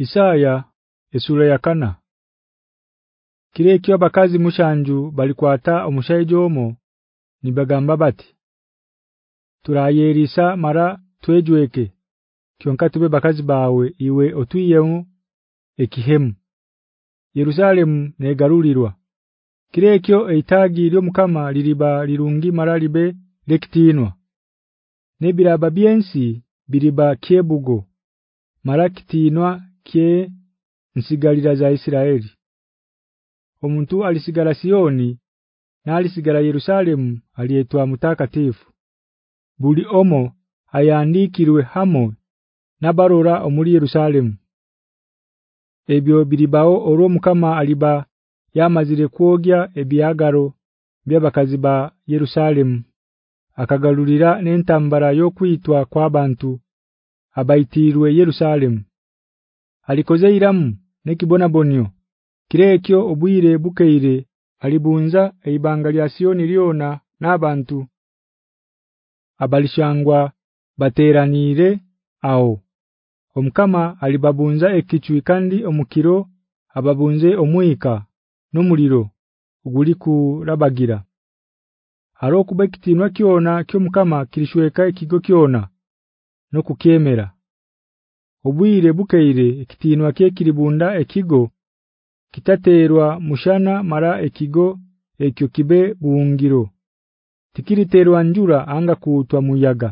Isaya esura ya kana Kirekyo bakazi mushanju balikwata omushaije omo nibagamba bati Turayerisa mara twejweke kyonka tube bakazi bawe iwe otuyemo ekihemu Yerusalemu negarulirwa Kirekyo eitagi lyo mukama liliba lirungi mara libe lektinwa Nebira babiensi biriba kebugo Marakitinwa ke nsigalira za Isiraeli omuntu alisigala Sioni na alisigala Yerusalemu aliyetwa mutakatifu buli omo ayandikirwe hamo nabarora omuli Yerusalemu ebyo bilibao oromu kama aliba yamazire kwogya ebyagaro byabakazi ba Yerusalemu akagalulira n'entambara yokwitwa kw'abantu abaitirwe Yerusalemu alikoze iramu nekibona bonyo kirekyo obwire bukeire alibunza eibangalia sioni liona nabantu abalishangwa bateranire ao omkama alibabunza ekichu kandi omukiro ababunze omuika nomuliro uguli kulabagira haro kubekitinwa kiona kyo mkama kilishweka ekigo kiona no kukemera obwire bukeire ekitinwa ke kiribunda ekigo kitaterwa mushana mara ekigo ekyo kibe bungiro tikiriterwa njura anga kutwa muyaga